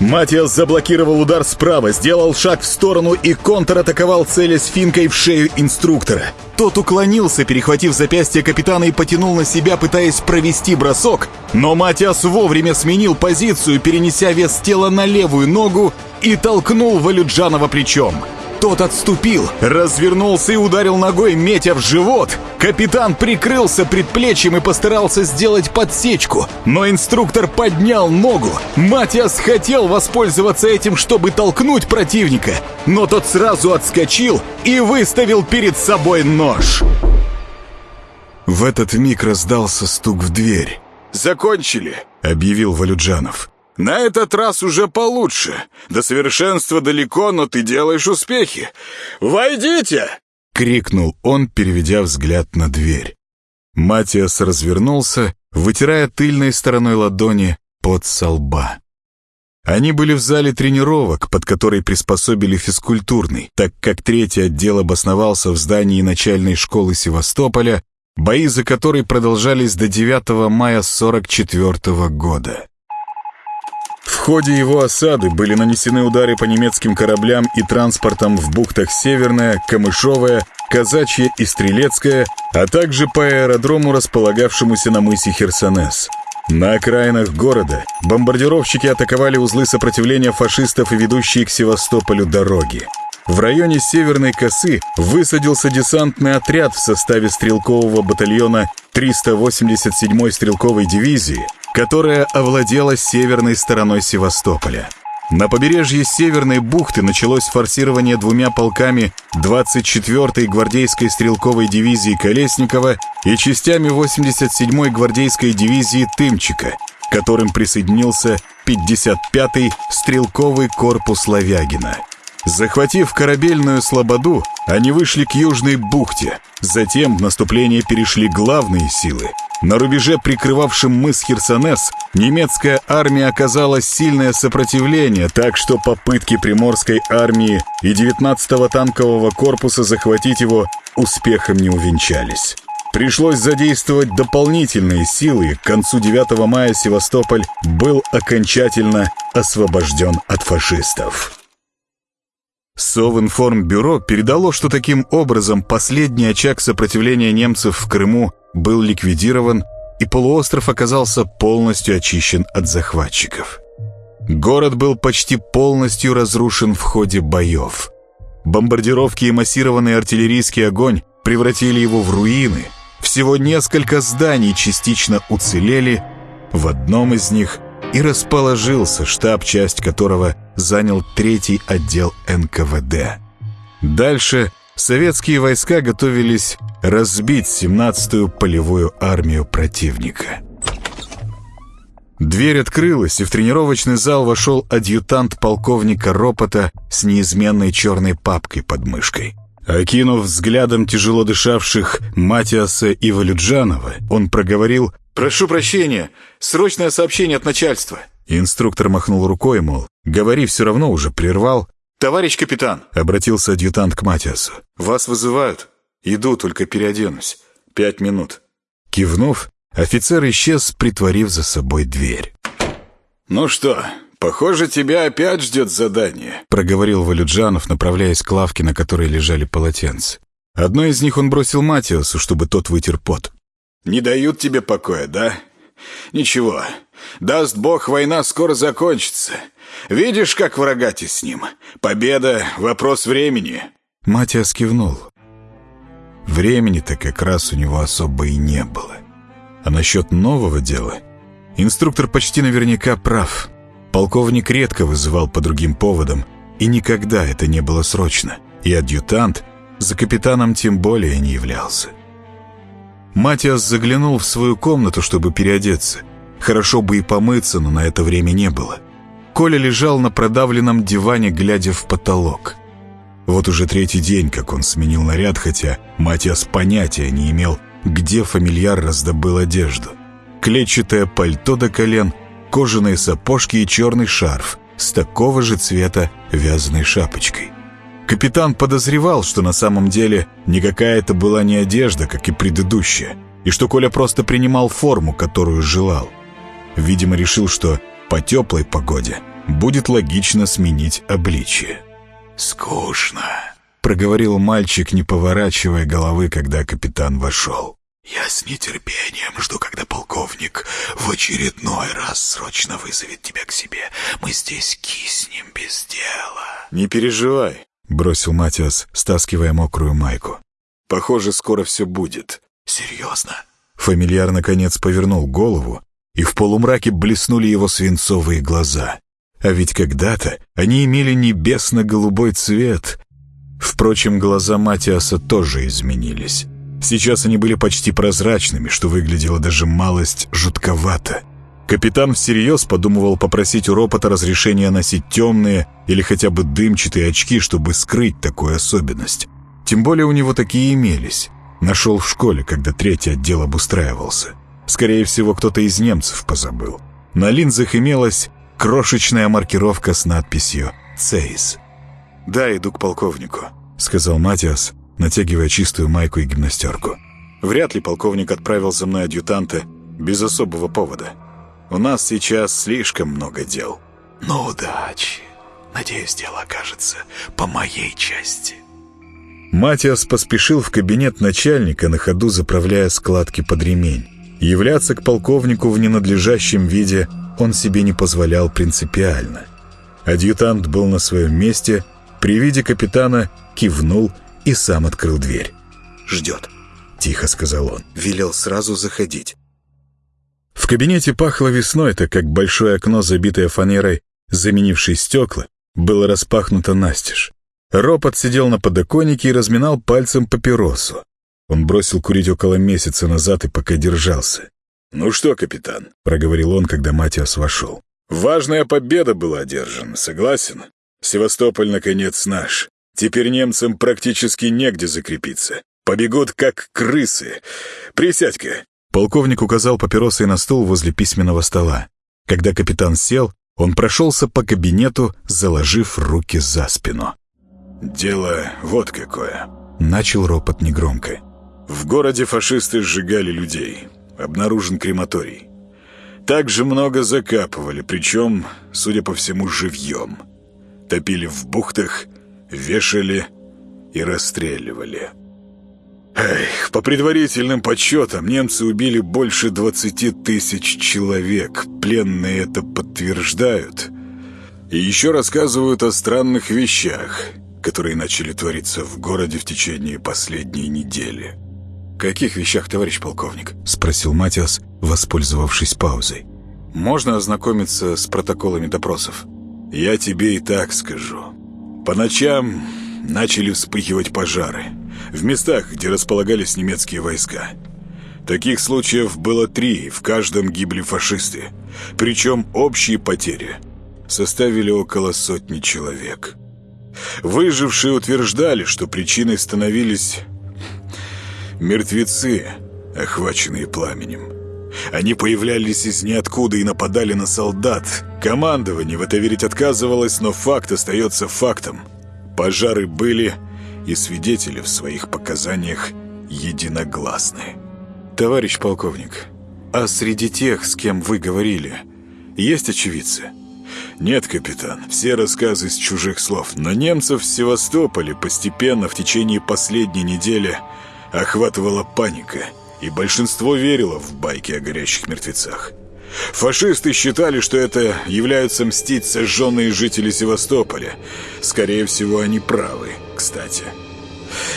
Матиас заблокировал удар справа, сделал шаг в сторону и контратаковал целясь финкой в шею инструктора. Тот уклонился, перехватив запястье капитана и потянул на себя, пытаясь провести бросок, но Матиас вовремя сменил позицию, перенеся вес тела на левую ногу и толкнул Валюджанова плечом. Тот отступил, развернулся и ударил ногой, метя в живот. Капитан прикрылся предплечьем и постарался сделать подсечку, но инструктор поднял ногу. Матиас хотел воспользоваться этим, чтобы толкнуть противника, но тот сразу отскочил и выставил перед собой нож. В этот миг раздался стук в дверь. «Закончили», — объявил Валюджанов. На этот раз уже получше. До совершенства далеко, но ты делаешь успехи. Войдите!» — крикнул он, переведя взгляд на дверь. Матиас развернулся, вытирая тыльной стороной ладони под со лба. Они были в зале тренировок, под который приспособили физкультурный, так как третий отдел обосновался в здании начальной школы Севастополя, бои за который продолжались до 9 мая 44 года. В ходе его осады были нанесены удары по немецким кораблям и транспортам в бухтах Северная, Камышовая, Казачья и Стрелецкая, а также по аэродрому, располагавшемуся на мысе Херсонес. На окраинах города бомбардировщики атаковали узлы сопротивления фашистов и ведущие к Севастополю дороги. В районе Северной Косы высадился десантный отряд в составе стрелкового батальона 387-й стрелковой дивизии, которая овладела северной стороной Севастополя. На побережье Северной бухты началось форсирование двумя полками 24-й гвардейской стрелковой дивизии Колесникова и частями 87-й гвардейской дивизии Тымчика, к которым присоединился 55-й стрелковый корпус Лавягина. Захватив корабельную слободу, они вышли к Южной бухте. Затем в наступление перешли главные силы — на рубеже, прикрывавшем мыс Херсонес, немецкая армия оказала сильное сопротивление, так что попытки Приморской армии и 19-го танкового корпуса захватить его успехом не увенчались. Пришлось задействовать дополнительные силы, к концу 9 мая Севастополь был окончательно освобожден от фашистов. Совинформбюро передало, что таким образом последний очаг сопротивления немцев в Крыму был ликвидирован, и полуостров оказался полностью очищен от захватчиков. Город был почти полностью разрушен в ходе боев. Бомбардировки и массированный артиллерийский огонь превратили его в руины. Всего несколько зданий частично уцелели. В одном из них и расположился штаб, часть которого занял третий отдел НКВД. Дальше советские войска готовились разбить 17-ю полевую армию противника. Дверь открылась, и в тренировочный зал вошел адъютант полковника Ропота с неизменной черной папкой под мышкой. Окинув взглядом тяжело дышавших Матиаса и Валюджанова, он проговорил «Прошу прощения, срочное сообщение от начальства». Инструктор махнул рукой, мол, «Говори, все равно уже прервал». «Товарищ капитан», — обратился адъютант к Матиасу, «вас вызывают». Иду, только переоденусь. Пять минут». Кивнув, офицер исчез, притворив за собой дверь. «Ну что, похоже, тебя опять ждет задание», — проговорил Валюджанов, направляясь к лавке, на которой лежали полотенца. Одно из них он бросил Матиасу, чтобы тот вытер пот. «Не дают тебе покоя, да? Ничего. Даст бог, война скоро закончится. Видишь, как врага тесним. Победа — вопрос времени». Матиас кивнул. Времени-то как раз у него особо и не было. А насчет нового дела... Инструктор почти наверняка прав. Полковник редко вызывал по другим поводам, и никогда это не было срочно. И адъютант за капитаном тем более не являлся. Матиас заглянул в свою комнату, чтобы переодеться. Хорошо бы и помыться, но на это время не было. Коля лежал на продавленном диване, глядя в потолок. Вот уже третий день, как он сменил наряд, хотя Матиас понятия не имел, где фамильяр раздобыл одежду. Клетчатое пальто до колен, кожаные сапожки и черный шарф с такого же цвета вязаной шапочкой. Капитан подозревал, что на самом деле никакая это была не одежда, как и предыдущая, и что Коля просто принимал форму, которую желал. Видимо, решил, что по теплой погоде будет логично сменить обличие. «Скучно», — проговорил мальчик, не поворачивая головы, когда капитан вошел. «Я с нетерпением жду, когда полковник в очередной раз срочно вызовет тебя к себе. Мы здесь киснем без дела». «Не переживай», — бросил Матиас, стаскивая мокрую майку. «Похоже, скоро все будет». «Серьезно?» Фамильяр, наконец, повернул голову, и в полумраке блеснули его свинцовые глаза. А ведь когда-то они имели небесно-голубой цвет. Впрочем, глаза Матиаса тоже изменились. Сейчас они были почти прозрачными, что выглядело даже малость жутковато. Капитан всерьез подумывал попросить у Ропота разрешения носить темные или хотя бы дымчатые очки, чтобы скрыть такую особенность. Тем более у него такие имелись. Нашел в школе, когда третий отдел обустраивался. Скорее всего, кто-то из немцев позабыл. На линзах имелась крошечная маркировка с надписью «Цейс». «Да, иду к полковнику», — сказал Матиас, натягивая чистую майку и гимнастерку. «Вряд ли полковник отправил за мной адъютанта без особого повода. У нас сейчас слишком много дел». «Ну, удачи. Надеюсь, дело окажется по моей части». Матиас поспешил в кабинет начальника, на ходу заправляя складки под ремень. Являться к полковнику в ненадлежащем виде он себе не позволял принципиально. Адъютант был на своем месте, при виде капитана кивнул и сам открыл дверь. «Ждет», — тихо сказал он. Велел сразу заходить. В кабинете пахло весной, так как большое окно, забитое фанерой, заменившее стекла, было распахнуто настежь. Ропот сидел на подоконнике и разминал пальцем папиросу. Он бросил курить около месяца назад и пока держался. «Ну что, капитан?» — проговорил он, когда Матиас вошел. «Важная победа была одержана, согласен? Севастополь, наконец, наш. Теперь немцам практически негде закрепиться. Побегут, как крысы. Присядь-ка!» Полковник указал папиросой на стол возле письменного стола. Когда капитан сел, он прошелся по кабинету, заложив руки за спину. «Дело вот какое», — начал ропот негромко. «В городе фашисты сжигали людей. Обнаружен крематорий. Также много закапывали, причем, судя по всему, живьем. Топили в бухтах, вешали и расстреливали». Эх, по предварительным подсчетам, немцы убили больше 20 тысяч человек. Пленные это подтверждают. И еще рассказывают о странных вещах — которые начали твориться в городе в течение последней недели. «Каких вещах, товарищ полковник?» — спросил Матиас, воспользовавшись паузой. «Можно ознакомиться с протоколами допросов?» «Я тебе и так скажу. По ночам начали вспыхивать пожары в местах, где располагались немецкие войска. Таких случаев было три, в каждом гибли фашисты. Причем общие потери составили около сотни человек». Выжившие утверждали, что причиной становились мертвецы, охваченные пламенем. Они появлялись из ниоткуда и нападали на солдат. Командование в это верить отказывалось, но факт остается фактом. Пожары были, и свидетели в своих показаниях единогласны. «Товарищ полковник, а среди тех, с кем вы говорили, есть очевидцы?» «Нет, капитан, все рассказы с чужих слов. Но немцев в Севастополе постепенно в течение последней недели охватывала паника, и большинство верило в байки о горящих мертвецах. Фашисты считали, что это являются мстить сожженные жители Севастополя. Скорее всего, они правы, кстати.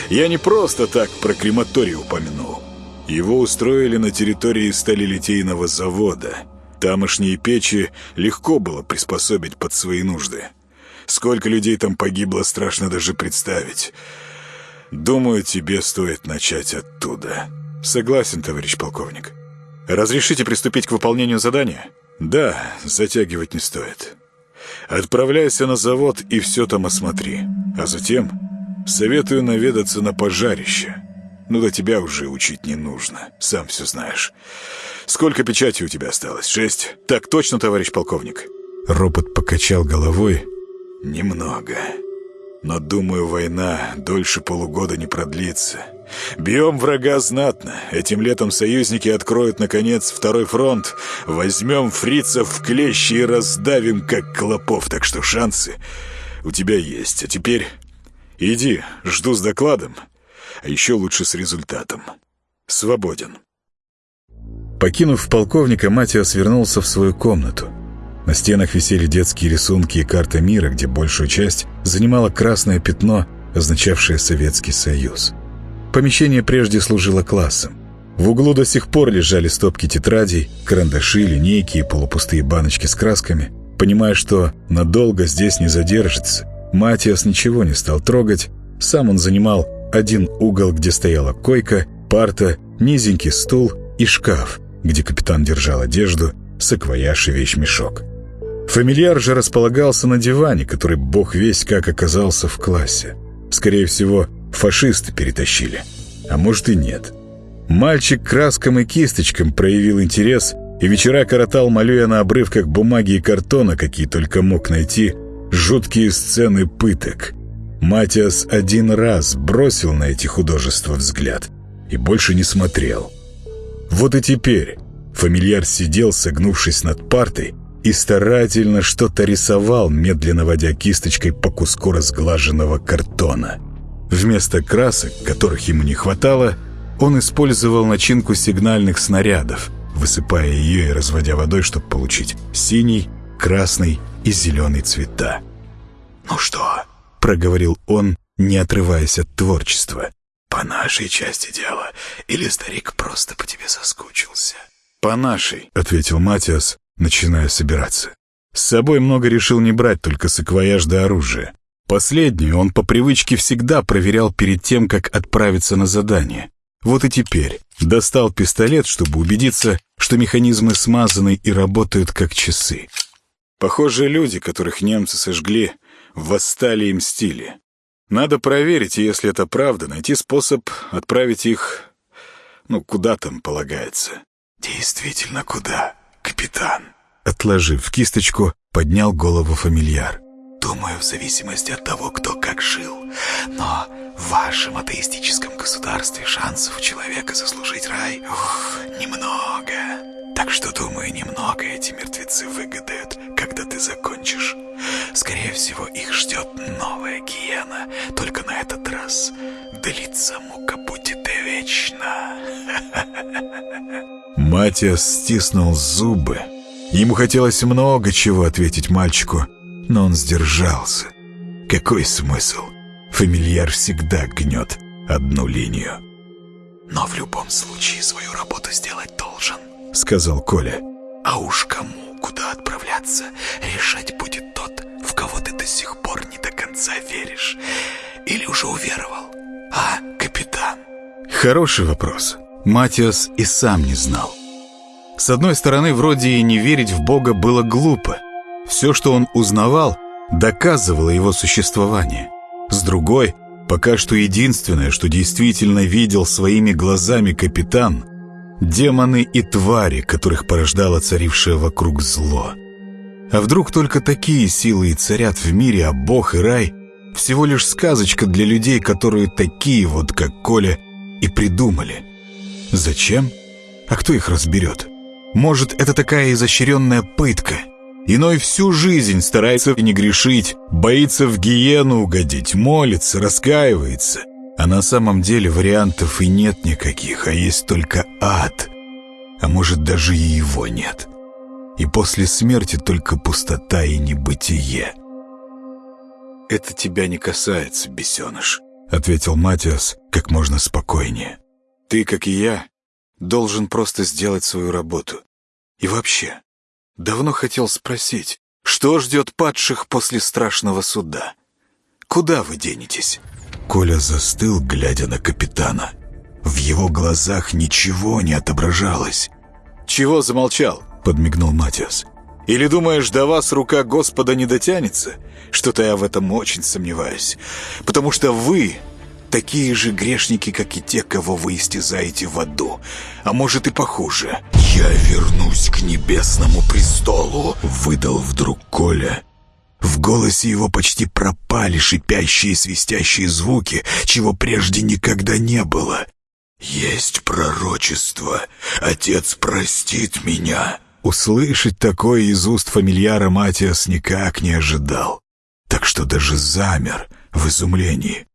Я не просто так про крематорий упомянул. Его устроили на территории сталелитейного завода – Тамошние печи легко было приспособить под свои нужды. Сколько людей там погибло, страшно даже представить. Думаю, тебе стоит начать оттуда. Согласен, товарищ полковник. Разрешите приступить к выполнению задания? Да, затягивать не стоит. Отправляйся на завод и все там осмотри. А затем советую наведаться на пожарище. Ну, до тебя уже учить не нужно, сам все знаешь. Сколько печати у тебя осталось? Шесть? Так точно, товарищ полковник?» Робот покачал головой. «Немного. Но, думаю, война дольше полугода не продлится. Бьем врага знатно. Этим летом союзники откроют, наконец, второй фронт. Возьмем фрицев в клещи и раздавим, как клопов. Так что шансы у тебя есть. А теперь иди, жду с докладом. А еще лучше с результатом. Свободен. Покинув полковника, Матиас вернулся в свою комнату. На стенах висели детские рисунки и карта мира, где большую часть занимало красное пятно, означавшее Советский Союз. Помещение прежде служило классом. В углу до сих пор лежали стопки тетрадей, карандаши, линейки и полупустые баночки с красками. Понимая, что надолго здесь не задержится, Матиас ничего не стал трогать. Сам он занимал один угол, где стояла койка, парта, низенький стул и шкаф, где капитан держал одежду, саквояж и вещмешок. Фамильяр же располагался на диване, который бог весь как оказался в классе. Скорее всего, фашисты перетащили. А может и нет. Мальчик краскам и кисточкам проявил интерес и вечера коротал, малюя на обрывках бумаги и картона, какие только мог найти, жуткие сцены пыток. Матиас один раз бросил на эти художества взгляд и больше не смотрел. Вот и теперь фамильяр сидел, согнувшись над партой, и старательно что-то рисовал, медленно водя кисточкой по куску разглаженного картона — Вместо красок, которых ему не хватало, он использовал начинку сигнальных снарядов, высыпая ее и разводя водой, чтобы получить синий, красный и зеленый цвета. «Ну что?» — проговорил он, не отрываясь от творчества. «По нашей части дела. Или старик просто по тебе соскучился?» «По нашей», — ответил Матиас, начиная собираться. С собой много решил не брать, только саквояж до оружия. Последнюю он по привычке всегда проверял перед тем, как отправиться на задание. Вот и теперь достал пистолет, чтобы убедиться, что механизмы смазаны и работают как часы. Похоже, люди, которых немцы сожгли, восстали и мстили. Надо проверить, если это правда, найти способ отправить их... Ну, куда там полагается. «Действительно, куда, капитан?» Отложив кисточку, поднял голову фамильяр. Думаю, в зависимости от того, кто как жил. Но в вашем атеистическом государстве шансов у человека заслужить рай ух, немного. Так что, думаю, немного эти мертвецы выгадают, когда ты закончишь. Скорее всего, их ждет новая гиена. Только на этот раз длится мука будет вечно. Матиас стиснул зубы. Ему хотелось много чего ответить мальчику, но он сдержался. Какой смысл? Фамильяр всегда гнет одну линию. «Но в любом случае свою работу сделать должен», — сказал Коля. «А уж кому, куда отправляться, решать будет тот, в кого ты до сих пор не до конца веришь. Или уже уверовал, а, капитан?» Хороший вопрос. Матиас и сам не знал. С одной стороны, вроде и не верить в Бога было глупо — все, что он узнавал, доказывало его существование. С другой, пока что единственное, что действительно видел своими глазами капитан — демоны и твари, которых порождало царившее вокруг зло. А вдруг только такие силы и царят в мире, а Бог и рай — всего лишь сказочка для людей, которые такие вот, как Коля, и придумали. Зачем? А кто их разберет? Может, это такая изощренная пытка — Иной всю жизнь старается не грешить, боится в гиену угодить, молится, раскаивается. А на самом деле вариантов и нет никаких, а есть только ад. А может, даже и его нет. И после смерти только пустота и небытие. «Это тебя не касается, бесеныш», — ответил Матиас как можно спокойнее. «Ты, как и я, должен просто сделать свою работу. И вообще, Давно хотел спросить, что ждет падших после страшного суда? Куда вы денетесь?» Коля застыл, глядя на капитана. В его глазах ничего не отображалось. «Чего замолчал?» — подмигнул Матиас. «Или думаешь, до вас рука Господа не дотянется? Что-то я в этом очень сомневаюсь. Потому что вы такие же грешники, как и те, кого вы истязаете в аду. А может и похуже. «Я вернусь к небесному престолу», — выдал вдруг Коля. В голосе его почти пропали шипящие свистящие звуки, чего прежде никогда не было. «Есть пророчество. Отец простит меня». Услышать такое из уст фамильяра Матиас никак не ожидал. Так что даже замер в изумлении.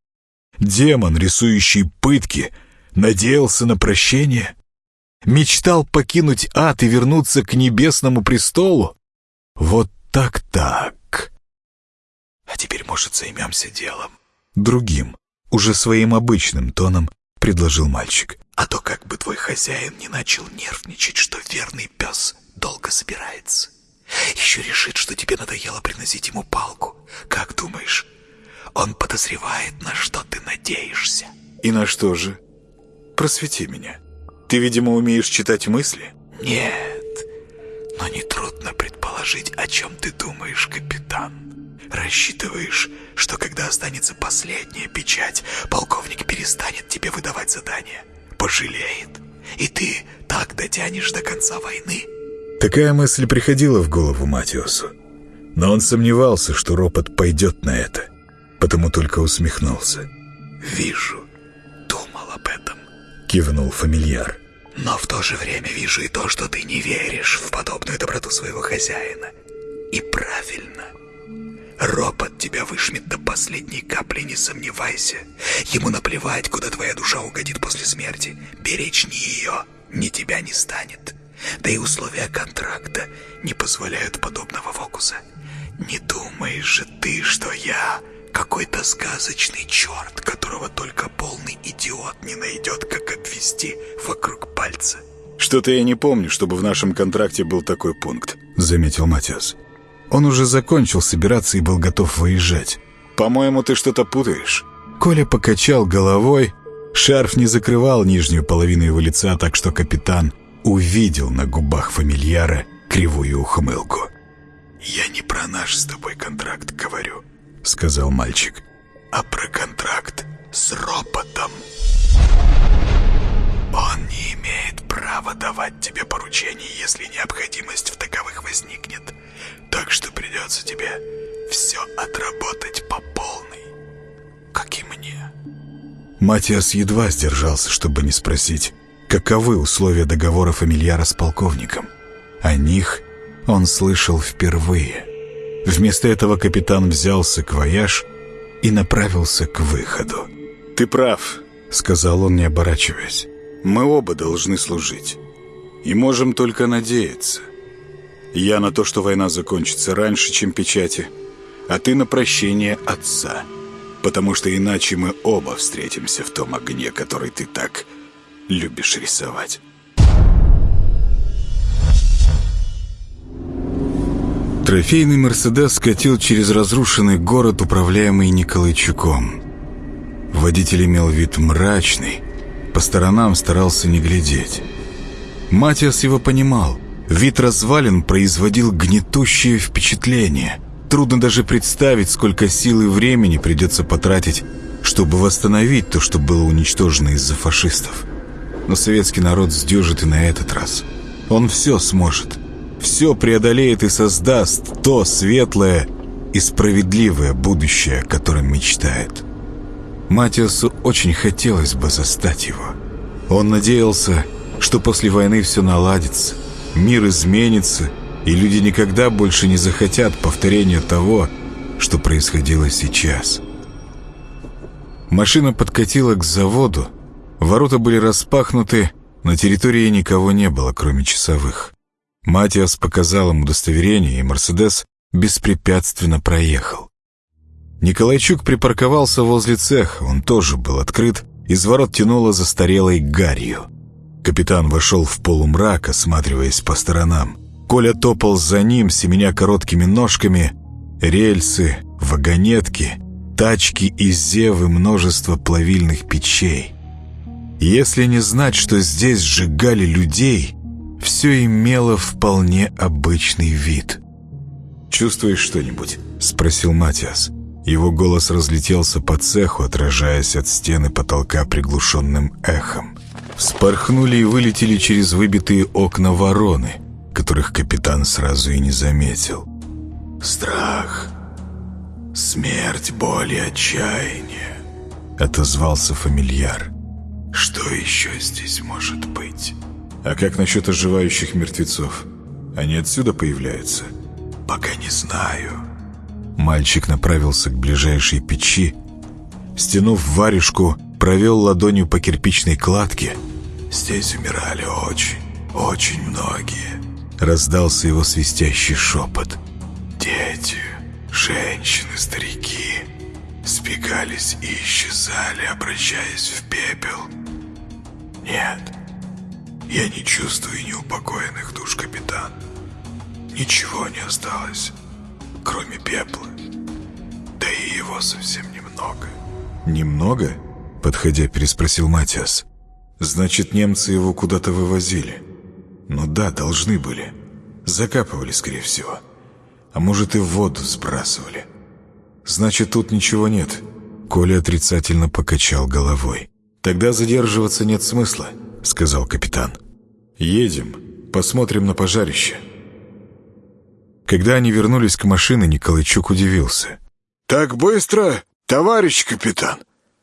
Демон, рисующий пытки, надеялся на прощение? Мечтал покинуть ад и вернуться к небесному престолу? Вот так-так. А теперь, может, займемся делом? Другим, уже своим обычным тоном предложил мальчик. А то как бы твой хозяин не начал нервничать, что верный пес долго собирается. Еще решит, что тебе надоело приносить ему палку. Как думаешь, он подозревает, на что ты надеешься? И на что же? Просвети меня. Ты, видимо, умеешь читать мысли? Нет, но нетрудно предположить, о чем ты думаешь, капитан. Рассчитываешь, что когда останется последняя печать, полковник перестанет тебе выдавать задания, пожалеет, и ты так дотянешь до конца войны. Такая мысль приходила в голову Матиосу, но он сомневался, что ропот пойдет на это, потому только усмехнулся. «Вижу, думал об этом», — кивнул фамильяр. «Но в то же время вижу и то, что ты не веришь в подобную доброту своего хозяина. И правильно». Ропот тебя вышмет до последней капли, не сомневайся. Ему наплевать, куда твоя душа угодит после смерти. Беречь ни ее, ни тебя не станет. Да и условия контракта не позволяют подобного фокуса. Не думаешь же ты, что я какой-то сказочный черт, которого только полный идиот не найдет, как обвести вокруг пальца. «Что-то я не помню, чтобы в нашем контракте был такой пункт», — заметил Матиас. Он уже закончил собираться и был готов выезжать. «По-моему, ты что-то путаешь». Коля покачал головой. Шарф не закрывал нижнюю половину его лица, так что капитан увидел на губах фамильяра кривую ухмылку. «Я не про наш с тобой контракт говорю», — сказал мальчик, «а про контракт с ропотом. Он не имеет права давать тебе поручения, если необходимость в таковых возникнет. Так что придется тебе все отработать по полной, как и мне». Матиас едва сдержался, чтобы не спросить, каковы условия договора фамильяра с полковником. О них он слышал впервые. Вместо этого капитан взял саквояж и направился к выходу. «Ты прав», — сказал он, не оборачиваясь. «Мы оба должны служить. И можем только надеяться. Я на то, что война закончится раньше, чем печати, а ты на прощение отца, потому что иначе мы оба встретимся в том огне, который ты так любишь рисовать». Трофейный «Мерседес» скатил через разрушенный город, управляемый Николайчуком. Водитель имел вид мрачный, по сторонам старался не глядеть. Матиас его понимал. Вид развалин производил гнетущее впечатление. Трудно даже представить, сколько сил и времени придется потратить, чтобы восстановить то, что было уничтожено из-за фашистов. Но советский народ сдюжит и на этот раз. Он все сможет. Все преодолеет и создаст то светлое и справедливое будущее, о котором мечтает. Матиасу очень хотелось бы застать его. Он надеялся, что после войны все наладится, мир изменится, и люди никогда больше не захотят повторения того, что происходило сейчас. Машина подкатила к заводу, ворота были распахнуты, на территории никого не было, кроме часовых. Матиас показал им удостоверение, и «Мерседес» беспрепятственно проехал. Николайчук припарковался возле цеха, он тоже был открыт, из ворот тянуло застарелой гарью. Капитан вошел в полумрак, осматриваясь по сторонам. Коля топал за ним, семеня короткими ножками. Рельсы, вагонетки, тачки и зевы множество плавильных печей. Если не знать, что здесь сжигали людей, все имело вполне обычный вид. «Чувствуешь что-нибудь?» — спросил Матиас. Его голос разлетелся по цеху, отражаясь от стены потолка приглушенным эхом. Вспорхнули и вылетели через выбитые окна вороны, которых капитан сразу и не заметил. «Страх, Смерть, боль и отчаяние. Отозвался фамильяр. Что еще здесь может быть? А как насчет оживающих мертвецов? Они отсюда появляются? Пока не знаю. Мальчик направился к ближайшей печи, стянув варежку, провел ладонью по кирпичной кладке. Здесь умирали очень, очень многие. Раздался его свистящий шепот. Дети, женщины, старики спекались и исчезали, обращаясь в пепел. Нет, я не чувствую неупокоенных душ, капитан. Ничего не осталось, кроме пепла. Да и его совсем немного. «Немного?» — подходя, переспросил Матиас. «Значит, немцы его куда-то вывозили?» «Ну да, должны были. Закапывали, скорее всего. А может, и в воду сбрасывали. Значит, тут ничего нет». Коля отрицательно покачал головой. «Тогда задерживаться нет смысла», — сказал капитан. «Едем, посмотрим на пожарище». Когда они вернулись к машине, Николайчук удивился. «Так быстро, товарищ капитан!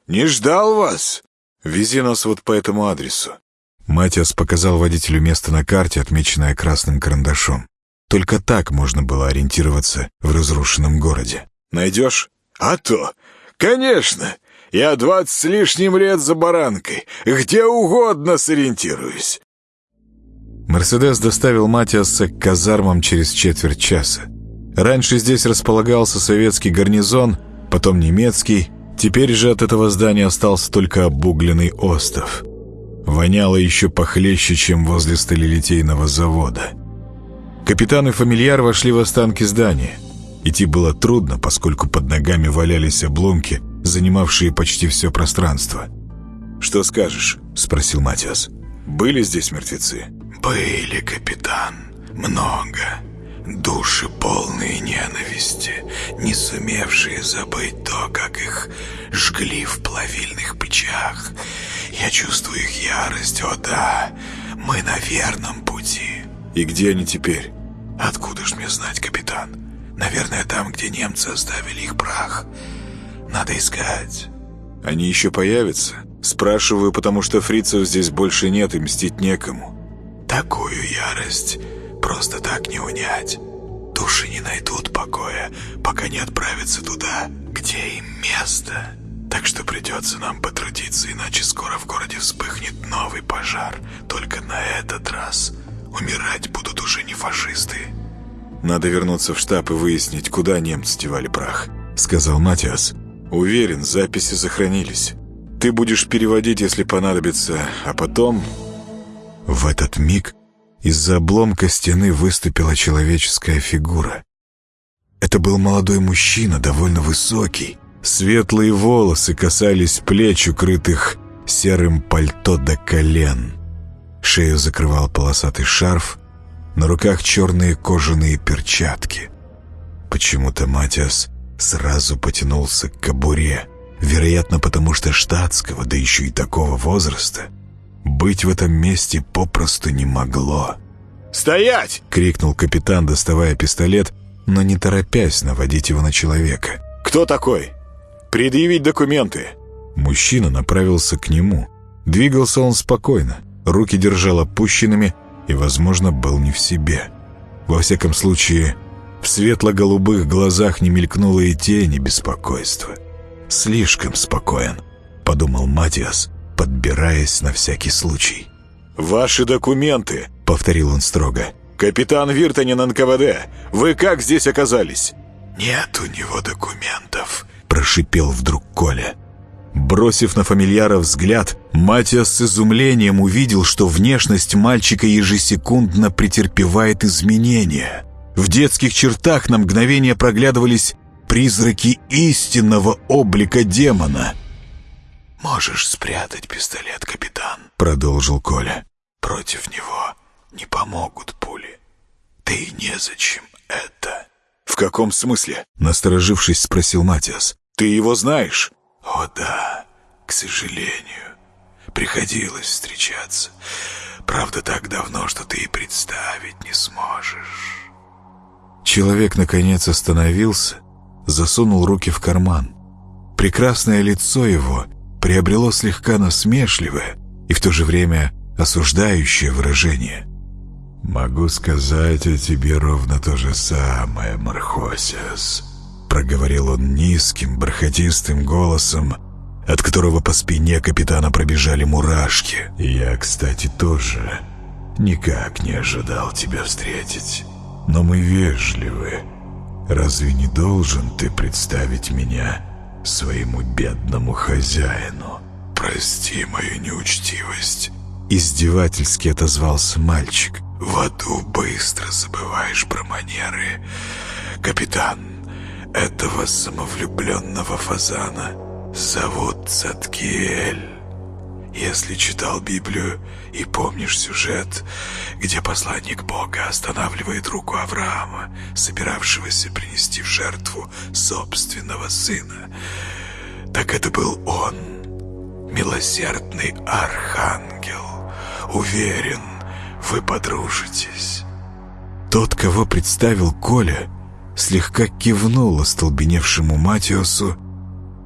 Не ждал вас!» «Вези нас вот по этому адресу». Матиас показал водителю место на карте, отмеченное красным карандашом. Только так можно было ориентироваться в разрушенном городе. «Найдешь?» «А то! Конечно! Я двадцать с лишним лет за баранкой. Где угодно сориентируюсь. Мерседес доставил Матиаса к казармам через четверть часа. Раньше здесь располагался советский гарнизон, потом немецкий. Теперь же от этого здания остался только обугленный остов. Воняло еще похлеще, чем возле сталелитейного завода. Капитан и фамильяр вошли в останки здания. Идти было трудно, поскольку под ногами валялись обломки, занимавшие почти все пространство. «Что скажешь?» — спросил Матиас. «Были здесь мертвецы?» «Были, капитан, много. Души полные ненависти, не сумевшие забыть то, как их жгли в плавильных печах. Я чувствую их ярость, о да, мы на верном пути». «И где они теперь?» «Откуда ж мне знать, капитан? Наверное, там, где немцы оставили их прах. Надо искать». «Они еще появятся?» Спрашиваю, потому что фрицев здесь больше нет и мстить некому. Такую ярость просто так не унять. Души не найдут покоя, пока не отправятся туда, где им место. Так что придется нам потрудиться, иначе скоро в городе вспыхнет новый пожар. Только на этот раз умирать будут уже не фашисты. «Надо вернуться в штаб и выяснить, куда немцы стевали прах», — сказал Матиас. «Уверен, записи сохранились. Ты будешь переводить, если понадобится, а потом в этот миг из-за обломка стены выступила человеческая фигура. Это был молодой мужчина, довольно высокий. Светлые волосы касались плеч, укрытых серым пальто до колен. Шею закрывал полосатый шарф, на руках черные кожаные перчатки. Почему-то Матиас сразу потянулся к кобуре, вероятно, потому что штатского, да еще и такого возраста — быть в этом месте попросту не могло. «Стоять!» — крикнул капитан, доставая пистолет, но не торопясь наводить его на человека. «Кто такой? Предъявить документы!» Мужчина направился к нему. Двигался он спокойно, руки держал опущенными и, возможно, был не в себе. Во всяком случае, в светло-голубых глазах не мелькнуло и тени беспокойства. «Слишком спокоен», — подумал Матиас, подбираясь на всякий случай. «Ваши документы», — повторил он строго. «Капитан Виртанин НКВД, вы как здесь оказались?» «Нет у него документов», — прошипел вдруг Коля. Бросив на фамильяра взгляд, Матиас с изумлением увидел, что внешность мальчика ежесекундно претерпевает изменения. В детских чертах на мгновение проглядывались призраки истинного облика демона — «Можешь спрятать пистолет, капитан», — продолжил Коля. «Против него не помогут пули. Ты и незачем это». «В каком смысле?» — насторожившись, спросил Матиас. «Ты его знаешь?» «О да, к сожалению. Приходилось встречаться. Правда, так давно, что ты и представить не сможешь». Человек, наконец, остановился, засунул руки в карман. Прекрасное лицо его приобрело слегка насмешливое и в то же время осуждающее выражение. «Могу сказать о тебе ровно то же самое, Мархосиас», — проговорил он низким, бархатистым голосом, от которого по спине капитана пробежали мурашки. «Я, кстати, тоже никак не ожидал тебя встретить, но мы вежливы. Разве не должен ты представить меня своему бедному хозяину?» «Прости мою неучтивость», — издевательски отозвался мальчик. «В аду быстро забываешь про манеры. Капитан, этого самовлюбленного фазана зовут Цаткиэль. Если читал Библию и помнишь сюжет, где посланник Бога останавливает руку Авраама, собиравшегося принести в жертву собственного сына, так это был он, милосердный архангел. Уверен, вы подружитесь. Тот, кого представил Коля, слегка кивнул остолбеневшему Матиосу.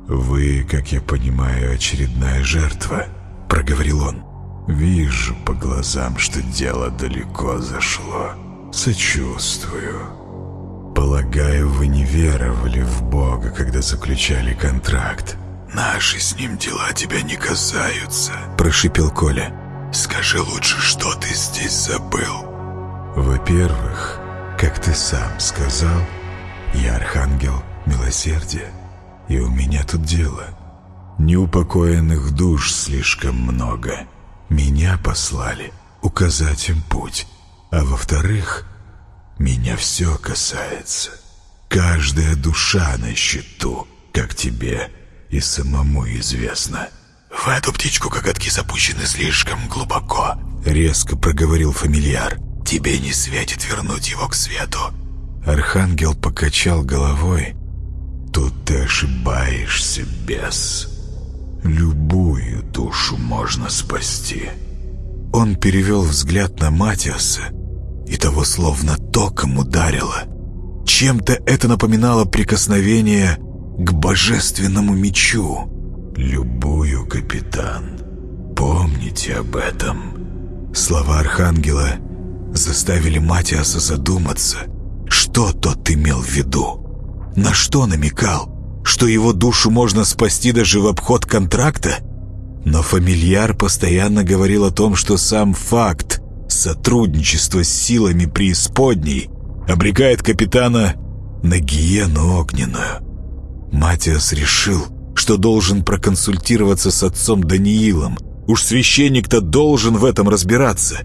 «Вы, как я понимаю, очередная жертва», — проговорил он. «Вижу по глазам, что дело далеко зашло. Сочувствую. Полагаю, вы не веровали в Бога, когда заключали контракт». «Наши с ним дела тебя не касаются», — прошипел Коля. «Скажи лучше, что ты здесь забыл?» «Во-первых, как ты сам сказал, я архангел милосердия, и у меня тут дело. Неупокоенных душ слишком много. Меня послали указать им путь. А во-вторых, меня все касается. Каждая душа на счету, как тебе и самому известно. «В эту птичку коготки запущены слишком глубоко», — резко проговорил фамильяр. «Тебе не светит вернуть его к свету». Архангел покачал головой. «Тут ты ошибаешься, бес. Любую душу можно спасти». Он перевел взгляд на Матиаса, и того словно током ударило. Чем-то это напоминало прикосновение к божественному мечу. «Любую, капитан. Помните об этом». Слова Архангела заставили Матиаса задуматься, что тот имел в виду. На что намекал? Что его душу можно спасти даже в обход контракта? Но фамильяр постоянно говорил о том, что сам факт сотрудничества с силами преисподней обрекает капитана на гиену огненную. Матиас решил, что должен проконсультироваться с отцом Даниилом. Уж священник-то должен в этом разбираться.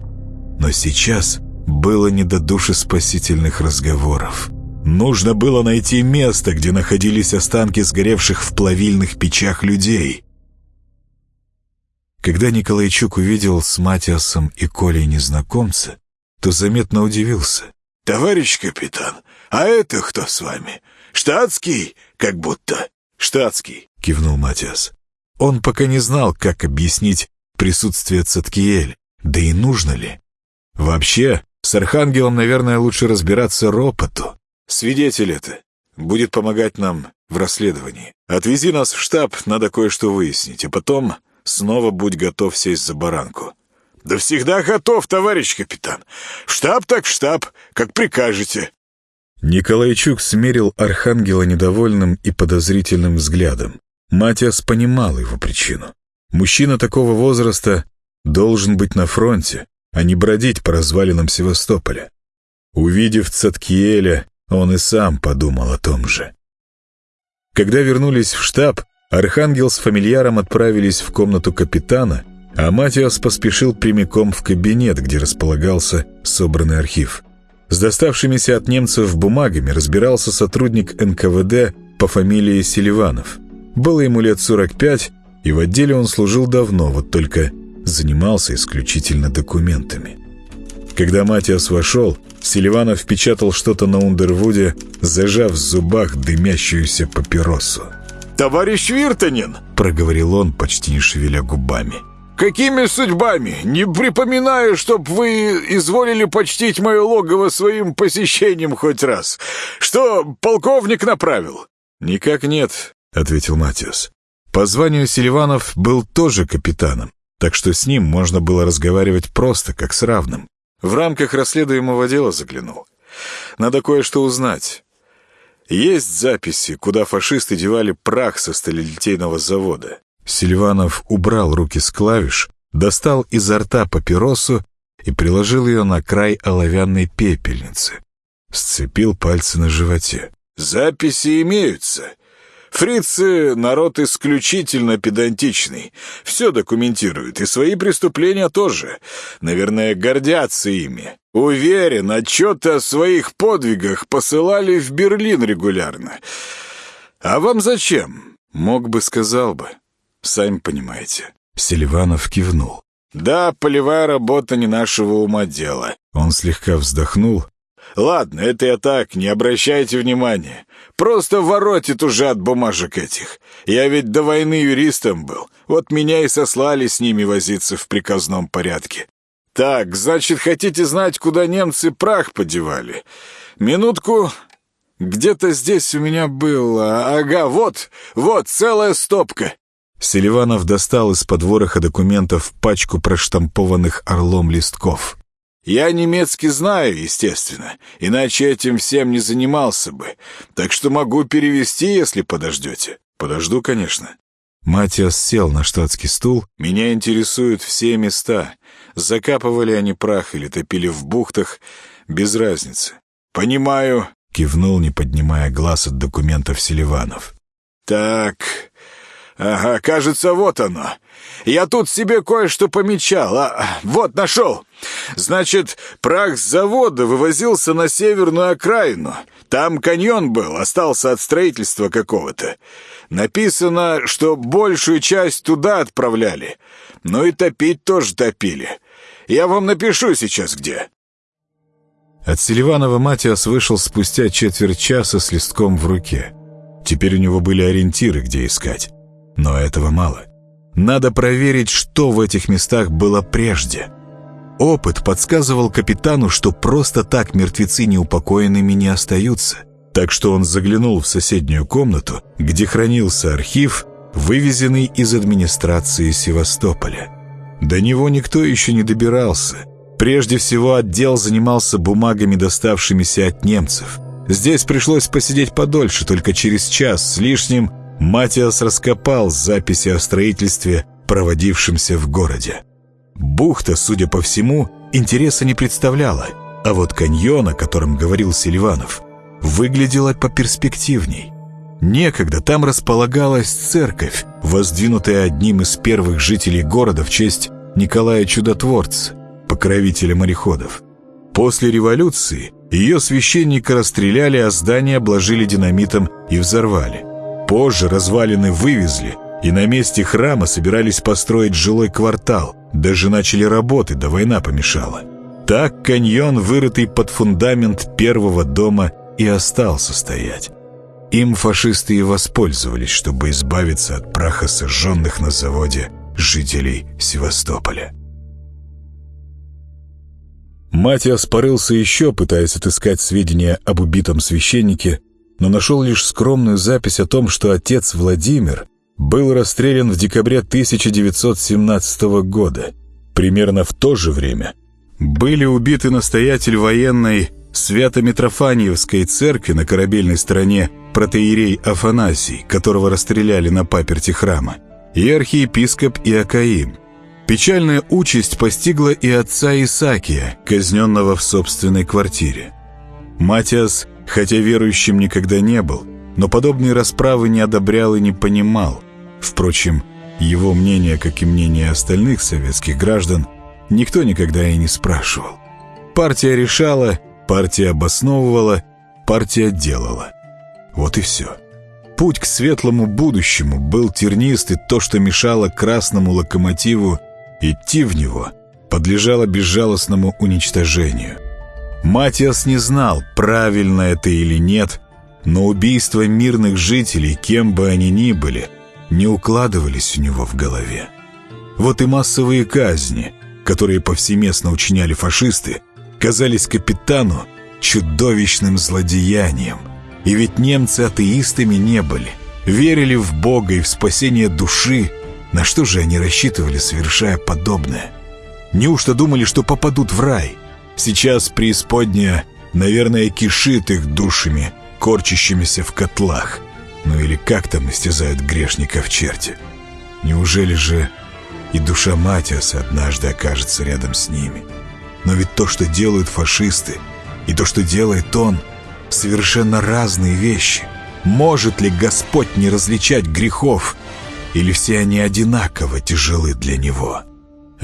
Но сейчас было не до душеспасительных разговоров. Нужно было найти место, где находились останки сгоревших в плавильных печах людей. Когда Николайчук увидел с Матиасом и Колей незнакомца, то заметно удивился. «Товарищ капитан, а это кто с вами? Штатский, как будто?» «Штатский», — кивнул Матиас. Он пока не знал, как объяснить присутствие Цаткиэль, да и нужно ли. Вообще, с Архангелом, наверное, лучше разбираться ропоту. Свидетель это будет помогать нам в расследовании. Отвези нас в штаб, надо кое-что выяснить, а потом снова будь готов сесть за баранку. «Да всегда готов, товарищ капитан. В штаб так в штаб, как прикажете». Николайчук смерил Архангела недовольным и подозрительным взглядом. Матиас понимал его причину. Мужчина такого возраста должен быть на фронте, а не бродить по развалинам Севастополя. Увидев Цаткиеля, он и сам подумал о том же. Когда вернулись в штаб, Архангел с фамильяром отправились в комнату капитана, а Матиас поспешил прямиком в кабинет, где располагался собранный архив. С доставшимися от немцев бумагами разбирался сотрудник НКВД по фамилии Селиванов. Было ему лет 45, и в отделе он служил давно, вот только занимался исключительно документами. Когда Матиас вошел, Селиванов впечатал что-то на Ундервуде, зажав в зубах дымящуюся папиросу. «Товарищ Виртанин!» — проговорил он, почти не шевеля губами. «Какими судьбами? Не припоминаю, чтоб вы изволили почтить мое логово своим посещением хоть раз. Что, полковник направил?» «Никак нет», — ответил Матиас. По званию Селиванов был тоже капитаном, так что с ним можно было разговаривать просто, как с равным. В рамках расследуемого дела заглянул. Надо кое-что узнать. Есть записи, куда фашисты девали прах со сталелитейного завода. Селиванов убрал руки с клавиш, достал изо рта папиросу и приложил ее на край оловянной пепельницы. Сцепил пальцы на животе. «Записи имеются. Фрицы — народ исключительно педантичный. Все документируют, и свои преступления тоже. Наверное, гордятся ими. Уверен, отчеты о своих подвигах посылали в Берлин регулярно. А вам зачем? Мог бы, сказал бы. Сами понимаете. Селиванов кивнул. «Да, полевая работа не нашего ума дело». Он слегка вздохнул. «Ладно, это я так, не обращайте внимания. Просто воротит уже от бумажек этих. Я ведь до войны юристом был. Вот меня и сослали с ними возиться в приказном порядке. Так, значит, хотите знать, куда немцы прах подевали? Минутку. Где-то здесь у меня было... Ага, вот, вот, целая стопка. Селиванов достал из-под вороха документов пачку проштампованных орлом листков. Я немецкий знаю, естественно, иначе этим всем не занимался бы. Так что могу перевести, если подождете. Подожду, конечно. Матиас сел на штатский стул. Меня интересуют все места. Закапывали они прах или топили в бухтах, без разницы. Понимаю, кивнул, не поднимая глаз от документов Селиванов. Так, ага, кажется, вот оно. Я тут себе кое-что помечал. А, вот, нашел. Значит, прах с завода вывозился на северную окраину. Там каньон был, остался от строительства какого-то. Написано, что большую часть туда отправляли. Но и топить тоже топили. Я вам напишу сейчас где. От Селиванова Матиас вышел спустя четверть часа с листком в руке. Теперь у него были ориентиры, где искать. Но этого мало. Надо проверить, что в этих местах было прежде. Опыт подсказывал капитану, что просто так мертвецы неупокоенными не остаются. Так что он заглянул в соседнюю комнату, где хранился архив, вывезенный из администрации Севастополя. До него никто еще не добирался. Прежде всего отдел занимался бумагами, доставшимися от немцев. Здесь пришлось посидеть подольше, только через час с лишним – Матиас раскопал записи о строительстве, проводившемся в городе. Бухта, судя по всему, интереса не представляла, а вот каньон, о котором говорил Сильванов, выглядела поперспективней. Некогда там располагалась церковь, воздвинутая одним из первых жителей города в честь Николая Чудотворца, покровителя мореходов. После революции ее священника расстреляли, а здание обложили динамитом и взорвали – Позже развалины вывезли, и на месте храма собирались построить жилой квартал. Даже начали работы, да война помешала. Так каньон, вырытый под фундамент первого дома, и остался стоять. Им фашисты и воспользовались, чтобы избавиться от праха сожженных на заводе жителей Севастополя. Матиас порылся еще, пытаясь отыскать сведения об убитом священнике, но нашел лишь скромную запись о том, что отец Владимир был расстрелян в декабре 1917 года. Примерно в то же время были убиты настоятель военной Свято-Митрофаниевской церкви на корабельной стороне протеерей Афанасий, которого расстреляли на паперти храма, и архиепископ Иакаим. Печальная участь постигла и отца Исакия, казненного в собственной квартире. Матиас Хотя верующим никогда не был, но подобные расправы не одобрял и не понимал. Впрочем, его мнение, как и мнение остальных советских граждан, никто никогда и не спрашивал. Партия решала, партия обосновывала, партия делала. Вот и все. Путь к светлому будущему был тернист, и то, что мешало красному локомотиву идти в него, подлежало безжалостному уничтожению. Матиас не знал, правильно это или нет, но убийства мирных жителей, кем бы они ни были, не укладывались у него в голове. Вот и массовые казни, которые повсеместно учиняли фашисты, казались капитану чудовищным злодеянием, И ведь немцы атеистами не были. Верили в Бога и в спасение души. На что же они рассчитывали, совершая подобное? Неужто думали, что попадут в рай? Сейчас преисподняя, наверное, кишит их душами, корчащимися в котлах. Ну или как там истязают грешников черти? Неужели же и душа Матиаса однажды окажется рядом с ними? Но ведь то, что делают фашисты, и то, что делает он, совершенно разные вещи. Может ли Господь не различать грехов, или все они одинаково тяжелы для Него?»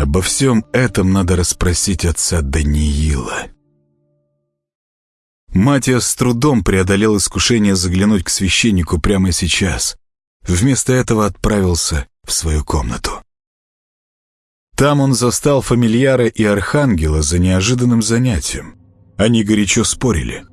Обо всем этом надо расспросить отца Даниила. Матиас с трудом преодолел искушение заглянуть к священнику прямо сейчас. Вместо этого отправился в свою комнату. Там он застал фамильяра и архангела за неожиданным занятием. Они горячо спорили.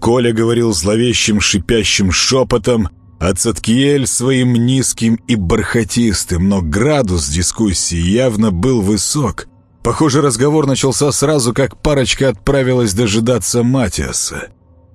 Коля говорил зловещим шипящим шепотом, а Цаткиель своим низким и бархатистым, но градус дискуссии явно был высок. Похоже, разговор начался сразу, как парочка отправилась дожидаться Матиаса.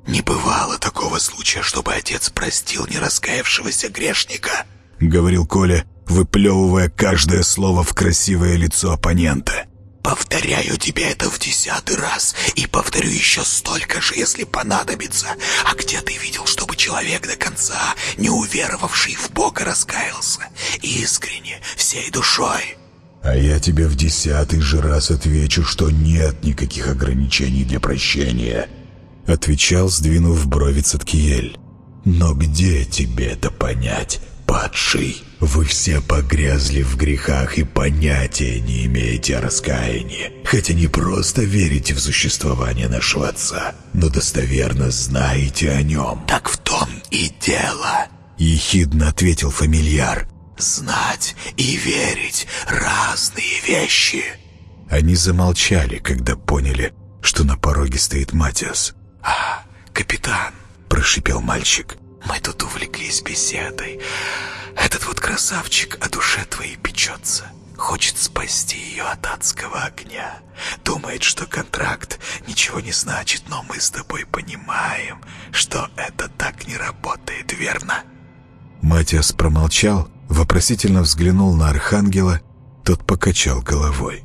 «Не бывало такого случая, чтобы отец простил нераскаявшегося грешника», — говорил Коля, выплевывая каждое слово в красивое лицо оппонента. Повторяю тебе это в десятый раз и повторю еще столько же, если понадобится. А где ты видел, чтобы человек до конца, не уверовавший в Бога, раскаялся? Искренне, всей душой. А я тебе в десятый же раз отвечу, что нет никаких ограничений для прощения. Отвечал, сдвинув брови Цаткиель. Но где тебе это понять? Падший, вы все погрязли в грехах и понятия не имеете о раскаянии, хотя не просто верите в существование нашего Отца, но достоверно знаете о нем». «Так в том и дело», — ехидно ответил фамильяр. «Знать и верить — разные вещи». Они замолчали, когда поняли, что на пороге стоит Матиас. «А, капитан», — прошипел мальчик, мы тут увлеклись беседой. Этот вот красавчик о душе твоей печется. Хочет спасти ее от адского огня. Думает, что контракт ничего не значит, но мы с тобой понимаем, что это так не работает, верно? Матиас промолчал, вопросительно взглянул на Архангела, тот покачал головой.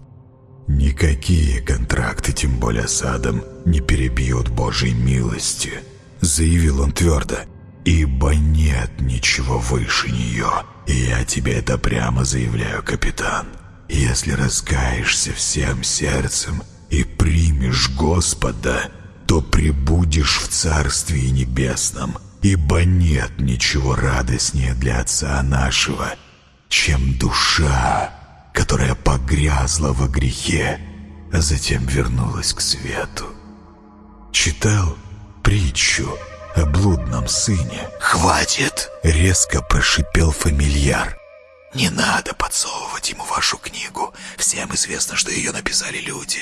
«Никакие контракты, тем более с адом, не перебьют Божьей милости», — заявил он твердо. Ибо нет ничего выше нее. И я тебе это прямо заявляю, капитан. Если раскаешься всем сердцем и примешь Господа, то прибудешь в Царстве Небесном, ибо нет ничего радостнее для Отца нашего, чем душа, которая погрязла во грехе, а затем вернулась к свету. Читал притчу о блудном сыне. «Хватит!» — резко прошипел фамильяр. «Не надо подсовывать ему вашу книгу. Всем известно, что ее написали люди».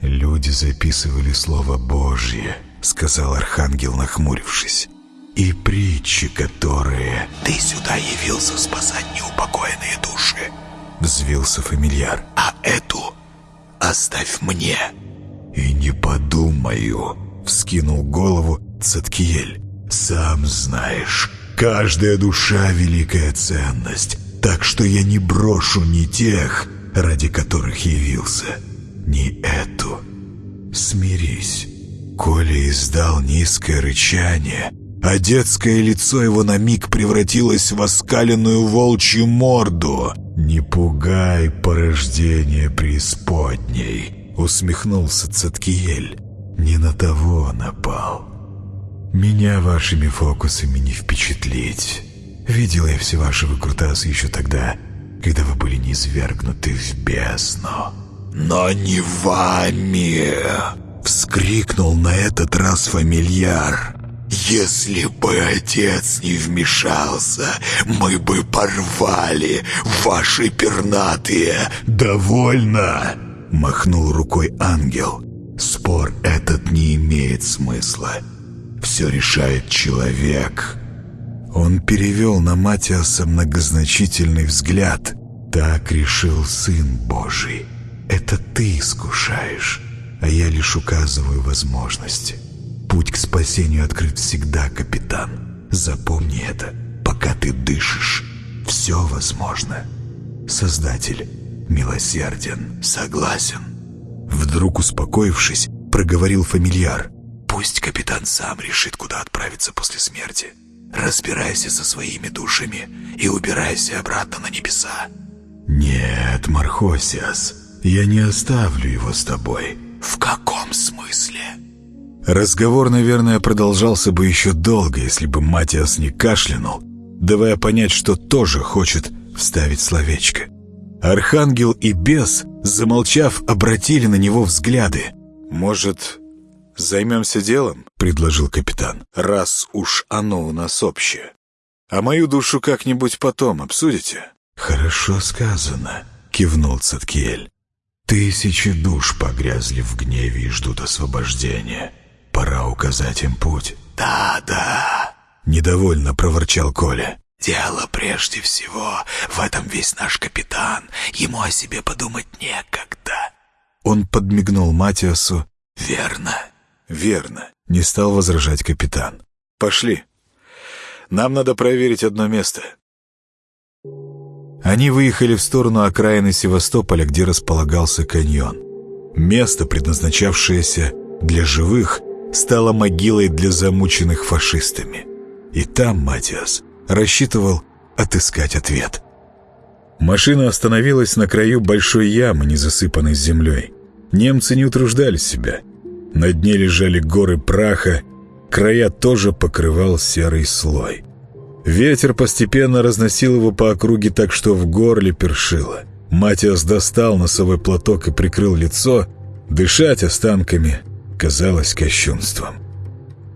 «Люди записывали Слово Божье», — сказал Архангел, нахмурившись. «И притчи, которые...» «Ты сюда явился спасать неупокоенные души», — взвился фамильяр. «А эту оставь мне». «И не подумаю», — вскинул голову Цаткиель, сам знаешь, каждая душа — великая ценность, так что я не брошу ни тех, ради которых явился, ни эту. Смирись. Коля издал низкое рычание, а детское лицо его на миг превратилось в оскаленную волчью морду. «Не пугай порождение преисподней», — усмехнулся Цаткиель. «Не на того напал». Меня вашими фокусами не впечатлить. Видел я все ваши выкрутасы еще тогда, когда вы были низвергнуты в бездну. «Но не вами!» — вскрикнул на этот раз фамильяр. «Если бы отец не вмешался, мы бы порвали ваши пернатые!» «Довольно!» — махнул рукой ангел. «Спор этот не имеет смысла все решает человек». Он перевел на Матиаса многозначительный взгляд. «Так решил Сын Божий. Это ты искушаешь, а я лишь указываю возможности. путь к спасению открыт всегда, капитан. Запомни это, пока ты дышишь. Все возможно. Создатель милосерден, согласен. Вдруг успокоившись, проговорил фамильяр. Пусть капитан сам решит, куда отправиться после смерти. Разбирайся со своими душами и убирайся обратно на небеса. Нет, Мархосиас, я не оставлю его с тобой. В каком смысле? Разговор, наверное, продолжался бы еще долго, если бы Матиас не кашлянул, давая понять, что тоже хочет вставить словечко. Архангел и бес, замолчав, обратили на него взгляды. «Может, займемся делом?» — предложил капитан. «Раз уж оно у нас общее. А мою душу как-нибудь потом обсудите?» «Хорошо сказано», — кивнул Цаткиэль. «Тысячи душ погрязли в гневе и ждут освобождения. Пора указать им путь». «Да, да», — недовольно проворчал Коля. «Дело прежде всего, в этом весь наш капитан. Ему о себе подумать некогда». Он подмигнул Матиасу. «Верно». «Верно», — не стал возражать капитан. «Пошли. Нам надо проверить одно место». Они выехали в сторону окраины Севастополя, где располагался каньон. Место, предназначавшееся для живых, стало могилой для замученных фашистами. И там Матиас рассчитывал отыскать ответ. Машина остановилась на краю большой ямы, не засыпанной землей. Немцы не утруждали себя. На дне лежали горы праха, края тоже покрывал серый слой. Ветер постепенно разносил его по округе так, что в горле першило. Матиас достал носовой платок и прикрыл лицо. Дышать останками казалось кощунством.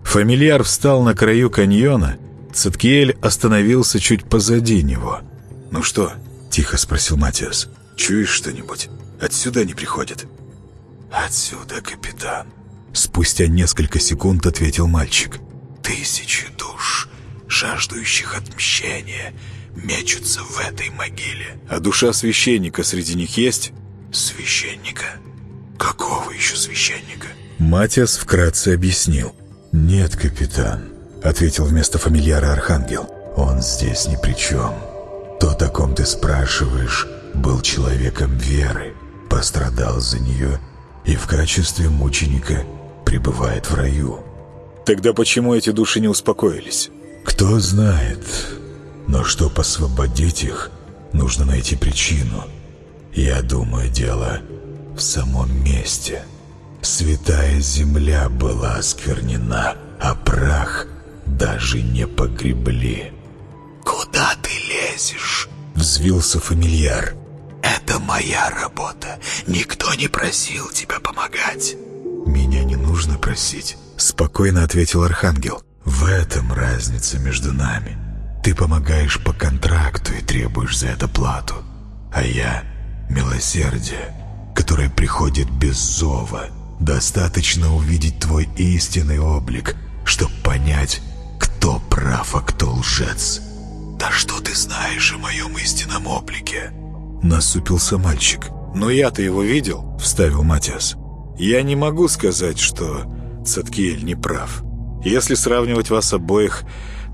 Фамильяр встал на краю каньона. Циткиэль остановился чуть позади него. «Ну что?» — тихо спросил Матиас. «Чуешь что-нибудь? Отсюда не приходит?» «Отсюда, капитан», — спустя несколько секунд ответил мальчик. «Тысячи душ, жаждущих отмщения, мечутся в этой могиле». «А душа священника среди них есть?» «Священника? Какого еще священника?» Матиас вкратце объяснил. «Нет, капитан», — ответил вместо фамильяра Архангел. «Он здесь ни при чем. Тот, о ком ты спрашиваешь, был человеком веры, пострадал за нее и в качестве мученика пребывает в раю». «Тогда почему эти души не успокоились?» «Кто знает. Но чтобы освободить их, нужно найти причину. Я думаю, дело в самом месте». Святая земля была осквернена, а прах даже не погребли. «Куда ты лезешь?» — взвился фамильяр. «Это моя работа. Никто не просил тебя помогать». «Меня не нужно просить», — спокойно ответил Архангел. «В этом разница между нами. Ты помогаешь по контракту и требуешь за это плату, а я — милосердие, которое приходит без зова». Достаточно увидеть твой истинный облик, чтобы понять, кто прав, а кто лжец. Да что ты знаешь о моем истинном облике? Насупился мальчик. Но я-то его видел, вставил Матиас. Я не могу сказать, что Цаткиэль не прав. Если сравнивать вас обоих,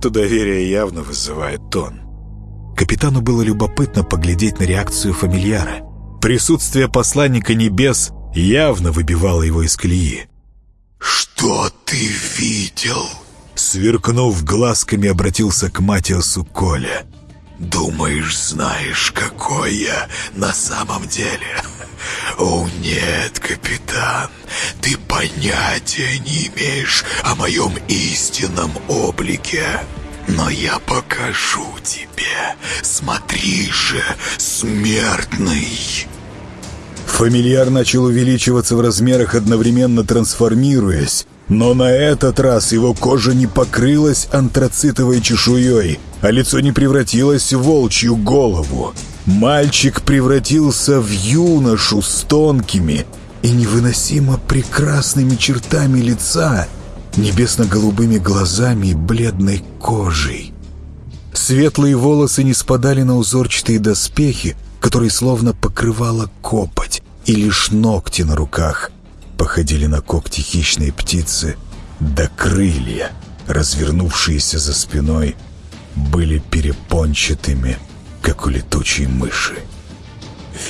то доверие явно вызывает тон. Капитану было любопытно поглядеть на реакцию фамильяра. Присутствие посланника небес явно выбивало его из колеи. «Что ты видел?» Сверкнув глазками, обратился к Матиасу Коля. «Думаешь, знаешь, какой я на самом деле?» «О, нет, капитан, ты понятия не имеешь о моем истинном облике. Но я покажу тебе. Смотри же, смертный!» Фамильяр начал увеличиваться в размерах, одновременно трансформируясь. Но на этот раз его кожа не покрылась антрацитовой чешуей, а лицо не превратилось в волчью голову. Мальчик превратился в юношу с тонкими и невыносимо прекрасными чертами лица, небесно-голубыми глазами и бледной кожей. Светлые волосы не спадали на узорчатые доспехи, которые словно покрывала копоть, и лишь ногти на руках походили на когти хищной птицы, до крылья, развернувшиеся за спиной, были перепончатыми, как у летучей мыши.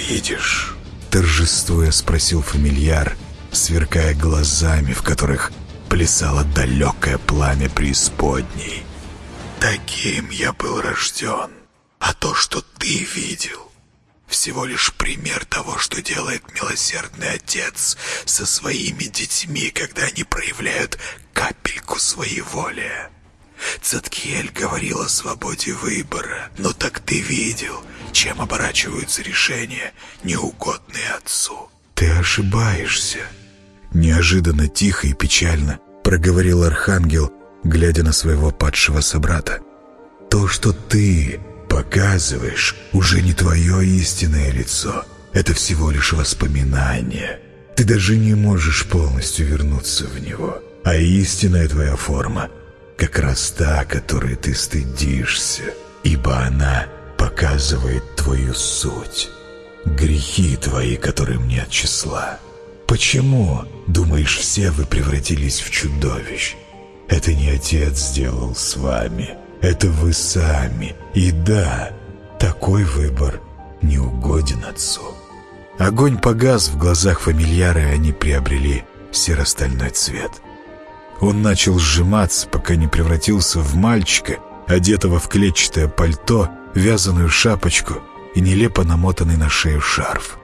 «Видишь?» — торжествуя спросил фамильяр, сверкая глазами, в которых плясало далекое пламя преисподней. «Таким я был рожден, а то, что ты видел, всего лишь пример того, что делает милосердный отец со своими детьми, когда они проявляют капельку своей воли. Цаткиэль говорил о свободе выбора, но так ты видел, чем оборачиваются решения, неугодные отцу. Ты ошибаешься. Неожиданно тихо и печально проговорил Архангел, глядя на своего падшего собрата. То, что ты показываешь, уже не твое истинное лицо. Это всего лишь воспоминание. Ты даже не можешь полностью вернуться в него. А истинная твоя форма как раз та, которой ты стыдишься, ибо она показывает твою суть. Грехи твои, которым нет числа. Почему, думаешь, все вы превратились в чудовищ? Это не отец сделал с вами, это вы сами. И да, такой выбор не угоден отцу. Огонь погас в глазах фамильяра, и они приобрели серо-стальной цвет. Он начал сжиматься, пока не превратился в мальчика, одетого в клетчатое пальто, вязаную шапочку и нелепо намотанный на шею шарф.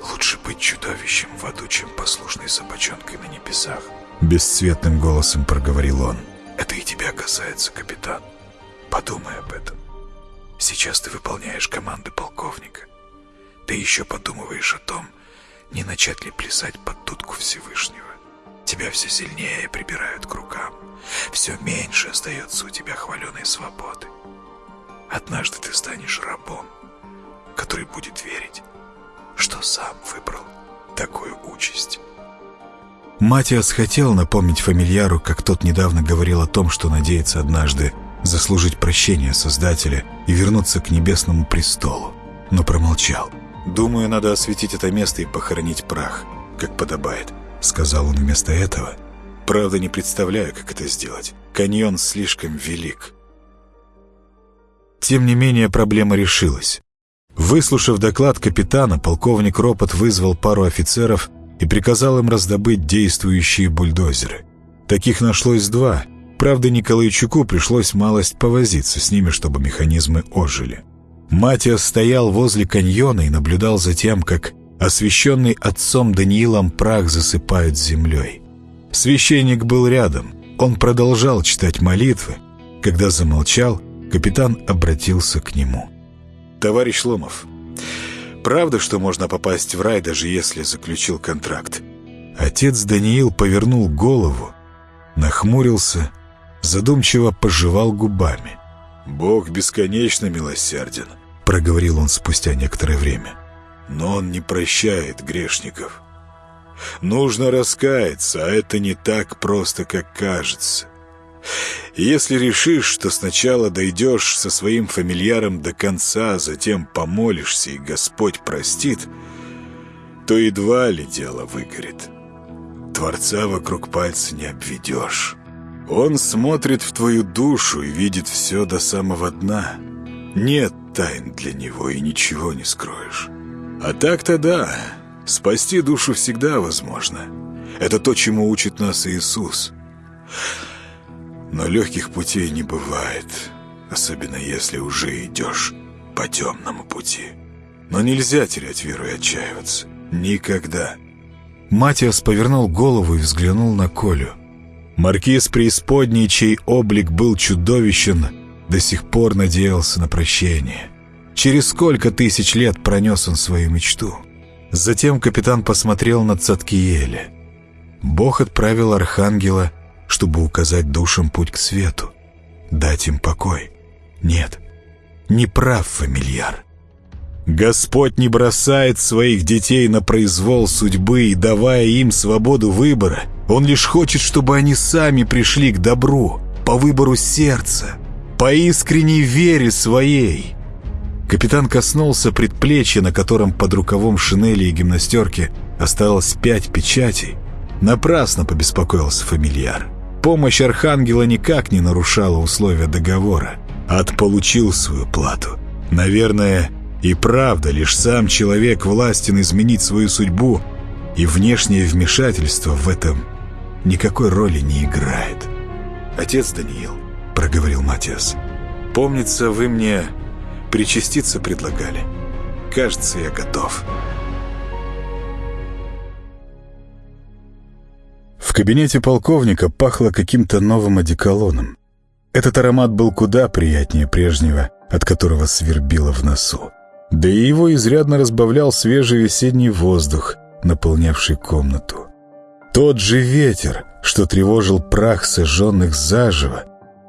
«Лучше быть чудовищем в аду, чем послушной собачонкой на небесах», — бесцветным голосом проговорил он. «Это и тебя касается, капитан. Подумай об этом. Сейчас ты выполняешь команды полковника. Ты еще подумываешь о том, не начать ли плясать под дудку Всевышнего. Тебя все сильнее прибирают к рукам. Все меньше остается у тебя хваленой свободы. Однажды ты станешь рабом, который будет верить, что сам выбрал такую участь. Матиас хотел напомнить фамильяру, как тот недавно говорил о том, что надеется однажды заслужить прощение Создателя и вернуться к небесному престолу, но промолчал. «Думаю, надо осветить это место и похоронить прах, как подобает», — сказал он вместо этого. «Правда, не представляю, как это сделать. Каньон слишком велик». Тем не менее, проблема решилась. Выслушав доклад капитана, полковник Ропот вызвал пару офицеров и приказал им раздобыть действующие бульдозеры. Таких нашлось два. Правда, Николайчуку пришлось малость повозиться с ними, чтобы механизмы ожили. Матиас стоял возле каньона и наблюдал за тем, как освященный отцом Даниилом прах засыпают землей. Священник был рядом. Он продолжал читать молитвы. Когда замолчал, капитан обратился к нему. «Товарищ Ломов, правда, что можно попасть в рай, даже если заключил контракт?» Отец Даниил повернул голову, нахмурился, задумчиво пожевал губами. «Бог бесконечно милосерден», — проговорил он спустя некоторое время. «Но Он не прощает грешников. Нужно раскаяться, а это не так просто, как кажется. Если решишь, что сначала дойдешь со своим фамильяром до конца, а затем помолишься, и Господь простит, то едва ли дело выгорит. Творца вокруг пальца не обведешь. Он смотрит в твою душу и видит все до самого дна. Нет тайн для него, и ничего не скроешь. А так-то да, спасти душу всегда возможно. Это то, чему учит нас Иисус. Но легких путей не бывает, особенно если уже идешь по темному пути. Но нельзя терять веру и отчаиваться. Никогда. Матиас повернул голову и взглянул на Колю. Маркиз преисподней, чей облик был чудовищен, до сих пор надеялся на прощение. Через сколько тысяч лет пронес он свою мечту? Затем капитан посмотрел на Цаткиеля. Бог отправил архангела чтобы указать душам путь к свету, дать им покой. Нет, не прав фамильяр. Господь не бросает своих детей на произвол судьбы и давая им свободу выбора. Он лишь хочет, чтобы они сами пришли к добру, по выбору сердца, по искренней вере своей. Капитан коснулся предплечья, на котором под рукавом шинели и гимнастерки осталось пять печатей, Напрасно побеспокоился фамильяр. Помощь Архангела никак не нарушала условия договора. Отполучил свою плату. Наверное, и правда, лишь сам человек властен изменить свою судьбу, и внешнее вмешательство в этом никакой роли не играет. «Отец Даниил», — проговорил Матиас, — «помнится, вы мне причаститься предлагали. Кажется, я готов». В кабинете полковника пахло каким-то новым одеколоном. Этот аромат был куда приятнее прежнего, от которого свербило в носу. Да и его изрядно разбавлял свежий весенний воздух, наполнявший комнату. Тот же ветер, что тревожил прах сожженных заживо,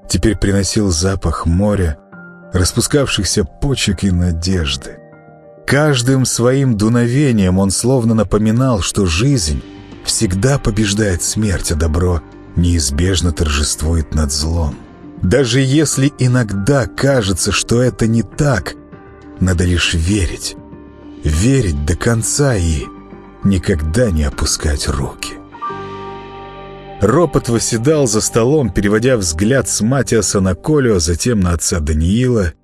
теперь приносил запах моря, распускавшихся почек и надежды. Каждым своим дуновением он словно напоминал, что жизнь всегда побеждает смерть, а добро неизбежно торжествует над злом. Даже если иногда кажется, что это не так, надо лишь верить. Верить до конца и никогда не опускать руки. Ропот восседал за столом, переводя взгляд с Матиаса на Колю, а затем на отца Даниила.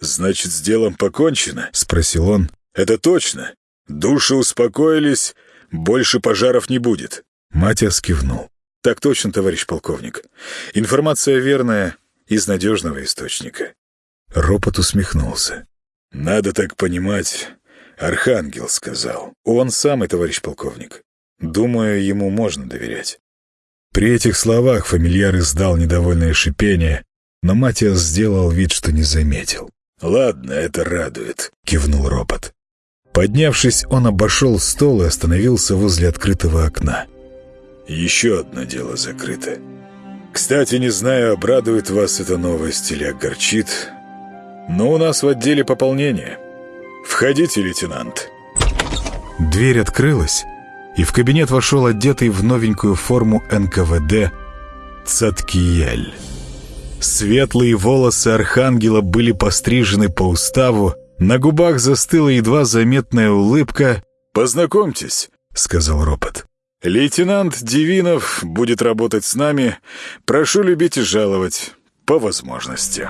«Значит, с делом покончено?» — спросил он. «Это точно. Души успокоились, больше пожаров не будет». Матиас кивнул. «Так точно, товарищ полковник. Информация верная, из надежного источника». Ропот усмехнулся. «Надо так понимать, Архангел сказал. Он самый, товарищ полковник. Думаю, ему можно доверять». При этих словах фамильяр издал недовольное шипение, но Матиас сделал вид, что не заметил. «Ладно, это радует», — кивнул ропот. Поднявшись, он обошел стол и остановился возле открытого окна. «Еще одно дело закрыто. Кстати, не знаю, обрадует вас эта новость или огорчит, но у нас в отделе пополнение. Входите, лейтенант». Дверь открылась, и в кабинет вошел одетый в новенькую форму НКВД Цаткиель. Светлые волосы архангела были пострижены по уставу, на губах застыла едва заметная улыбка. «Познакомьтесь», — сказал ропот. «Лейтенант Дивинов будет работать с нами. Прошу любить и жаловать, по возможности».